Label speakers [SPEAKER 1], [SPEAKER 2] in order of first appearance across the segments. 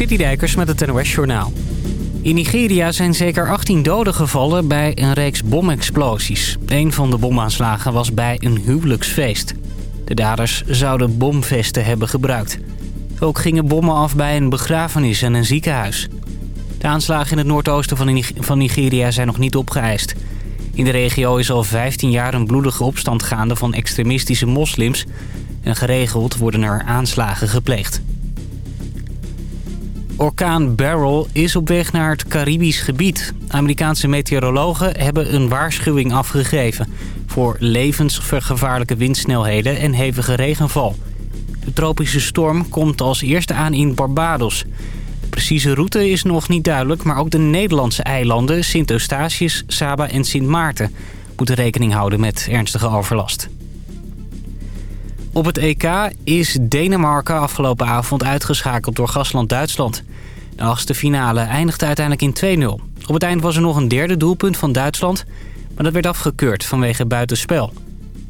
[SPEAKER 1] Citydijkers met het NOS Journaal. In Nigeria zijn zeker 18 doden gevallen bij een reeks bomexplosies. Een van de bomaanslagen was bij een huwelijksfeest. De daders zouden bomvesten hebben gebruikt. Ook gingen bommen af bij een begrafenis en een ziekenhuis. De aanslagen in het noordoosten van Nigeria zijn nog niet opgeëist. In de regio is al 15 jaar een bloedige opstand gaande van extremistische moslims... en geregeld worden er aanslagen gepleegd. Orkaan Beryl is op weg naar het Caribisch gebied. Amerikaanse meteorologen hebben een waarschuwing afgegeven... voor levensgevaarlijke windsnelheden en hevige regenval. De tropische storm komt als eerste aan in Barbados. De precieze route is nog niet duidelijk... maar ook de Nederlandse eilanden Sint Eustatius, Saba en Sint Maarten... moeten rekening houden met ernstige overlast. Op het EK is Denemarken afgelopen avond uitgeschakeld door gastland Duitsland. De achtste finale eindigde uiteindelijk in 2-0. Op het eind was er nog een derde doelpunt van Duitsland... maar dat werd afgekeurd vanwege buitenspel.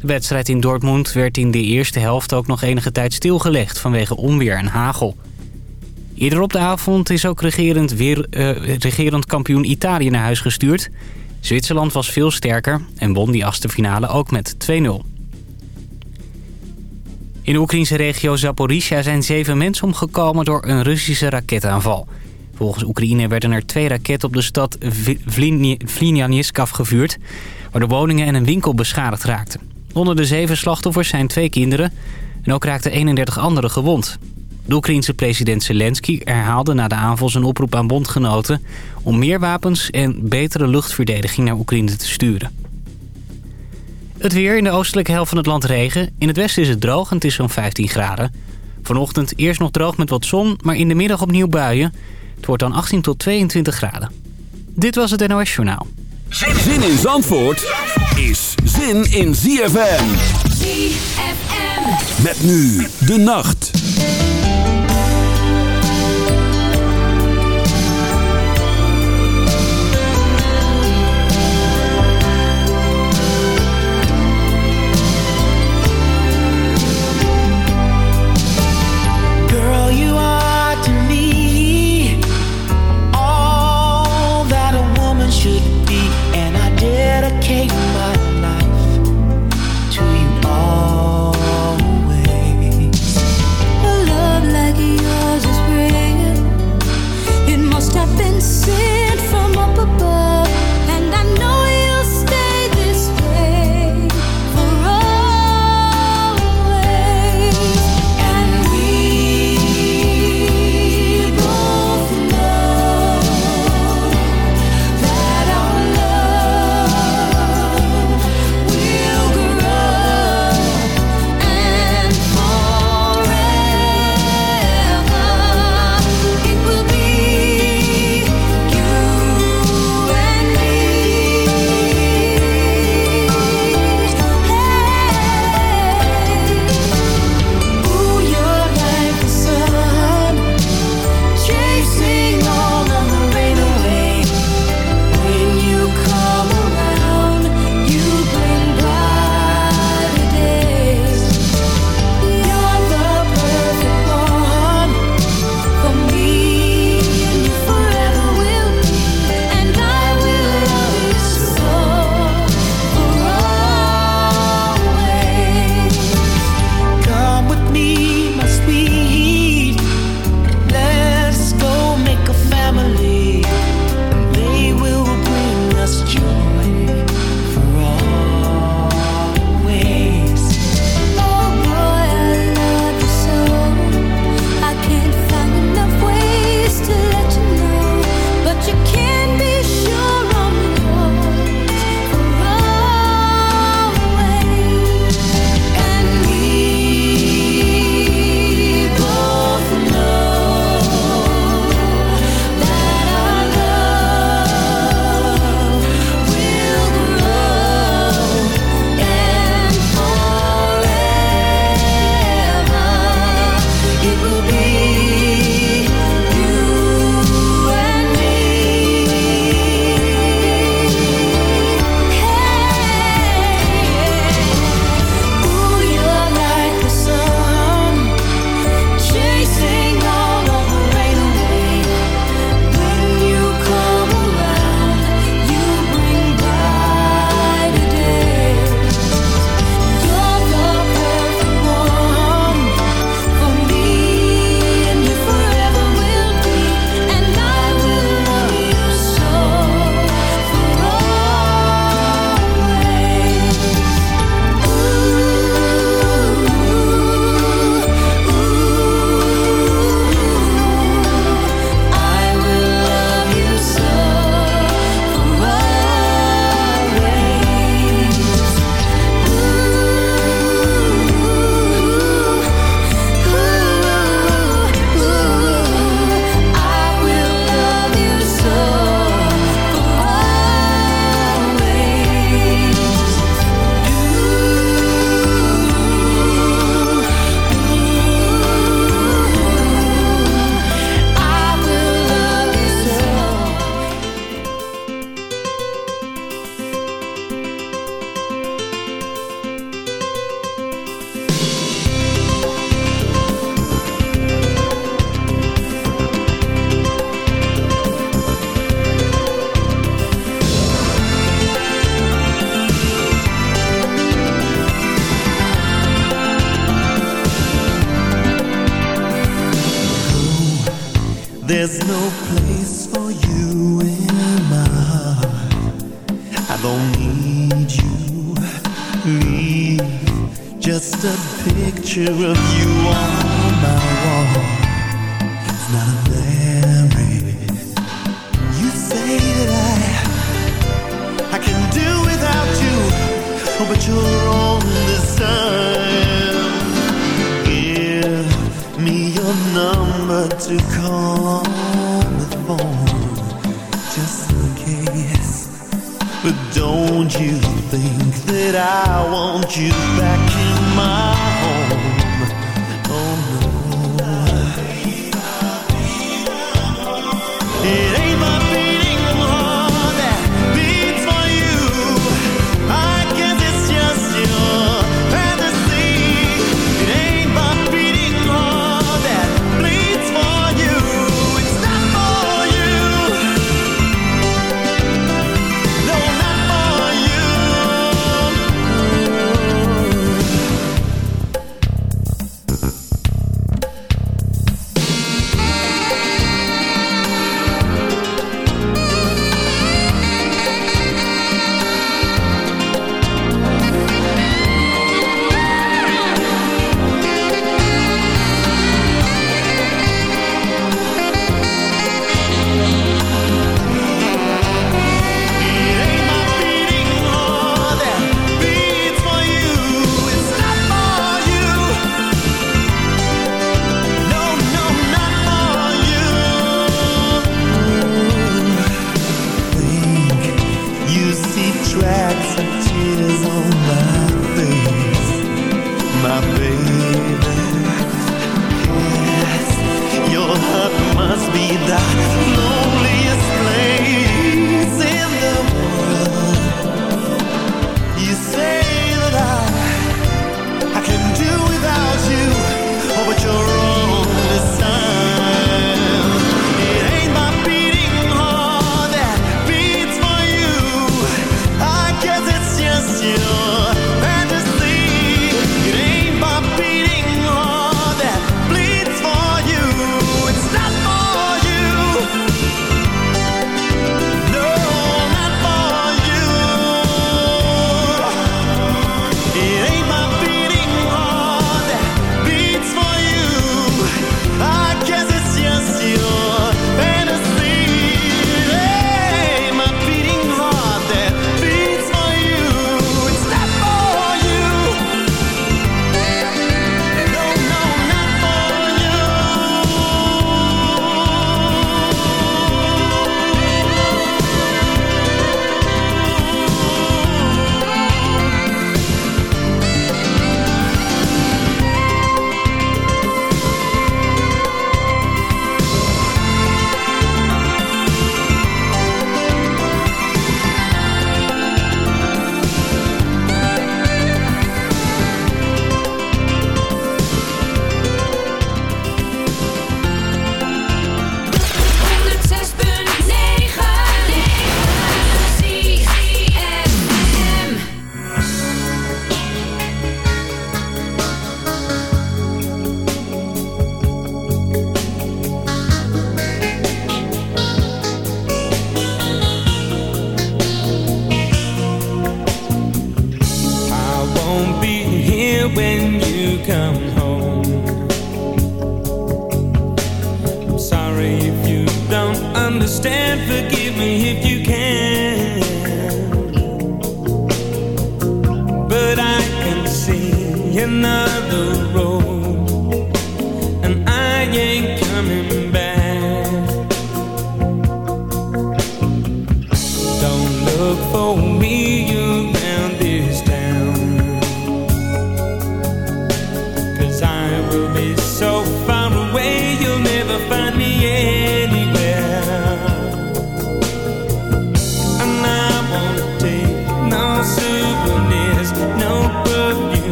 [SPEAKER 1] De wedstrijd in Dortmund werd in de eerste helft ook nog enige tijd stilgelegd... vanwege onweer en hagel. Eerder op de avond is ook regerend, weer, uh, regerend kampioen Italië naar huis gestuurd. Zwitserland was veel sterker en won die achtste finale ook met 2-0. In de Oekraïnse regio Zaporizhia zijn zeven mensen omgekomen door een Russische raketaanval. Volgens Oekraïne werden er twee raketten op de stad Vlinjansk afgevuurd... waardoor woningen en een winkel beschadigd raakten. Onder de zeven slachtoffers zijn twee kinderen en ook raakten 31 anderen gewond. De Oekraïense president Zelensky herhaalde na de aanval zijn oproep aan bondgenoten... om meer wapens en betere luchtverdediging naar Oekraïne te sturen. Het weer in de oostelijke helft van het land regen. In het westen is het droog en het is zo'n 15 graden. Vanochtend eerst nog droog met wat zon, maar in de middag opnieuw buien. Het wordt dan 18 tot 22 graden. Dit was het NOS Journaal.
[SPEAKER 2] Zin in Zandvoort is zin in ZFM. ZFM. Met nu de nacht.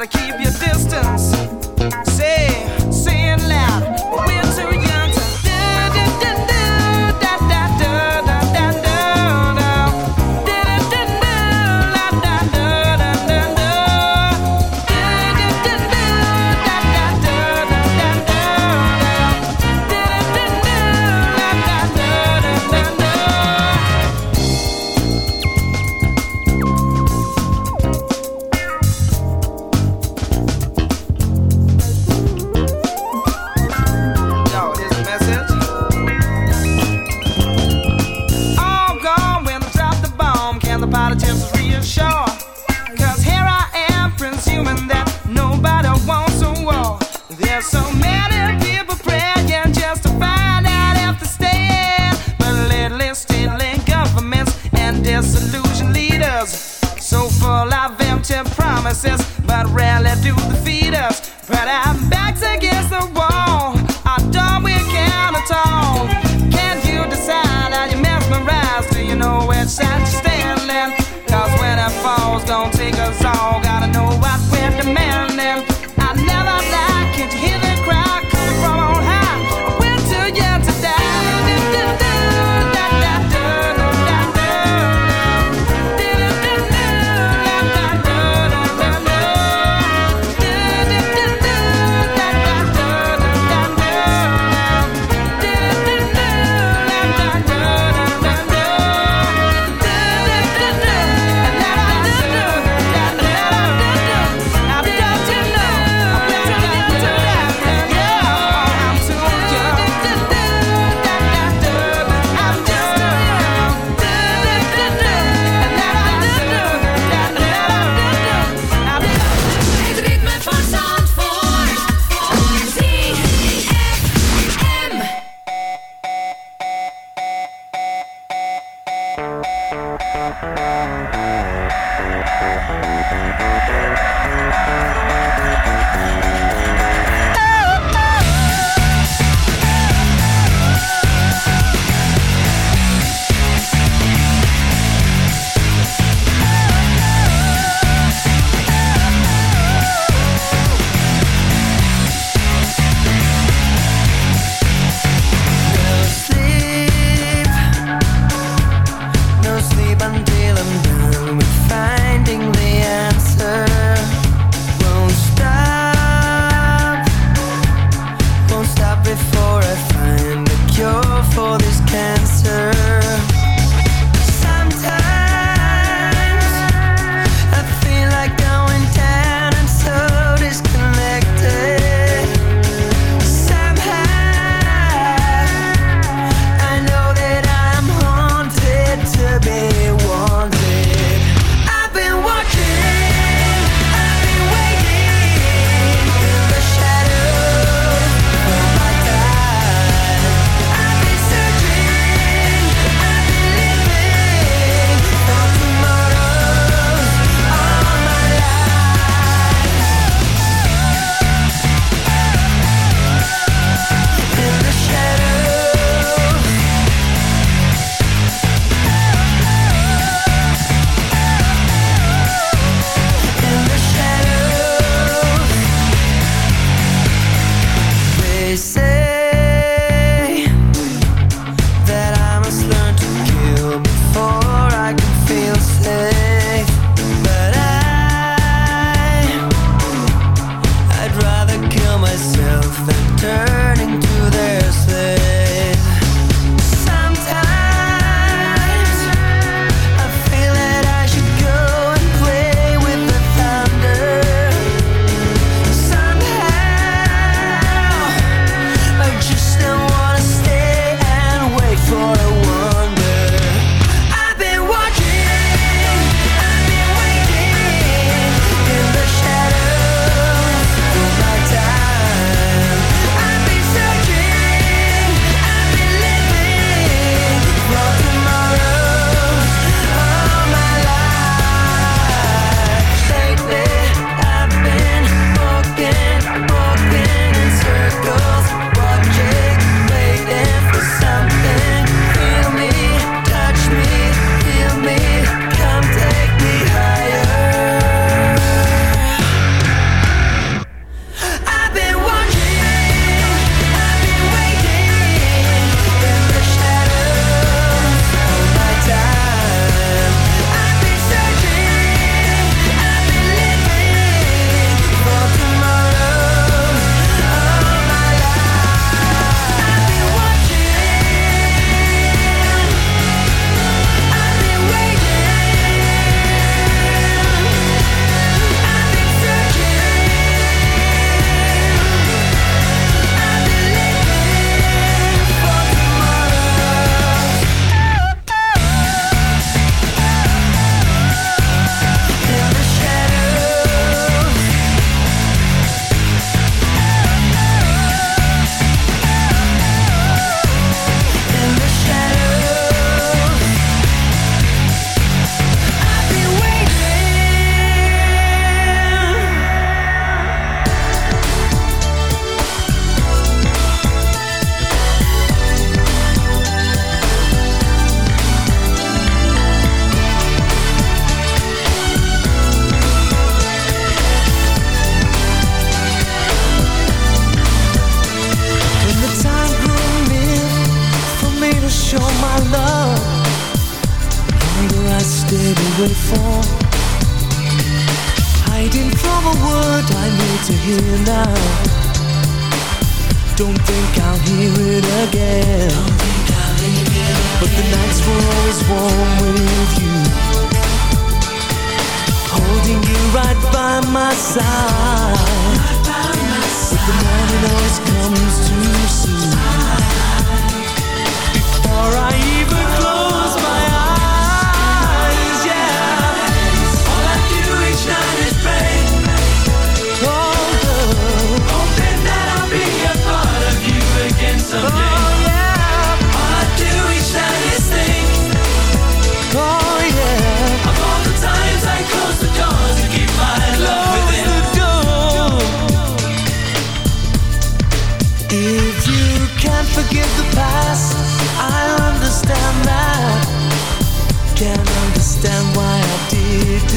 [SPEAKER 3] That'll keep your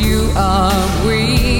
[SPEAKER 4] You
[SPEAKER 5] are weak,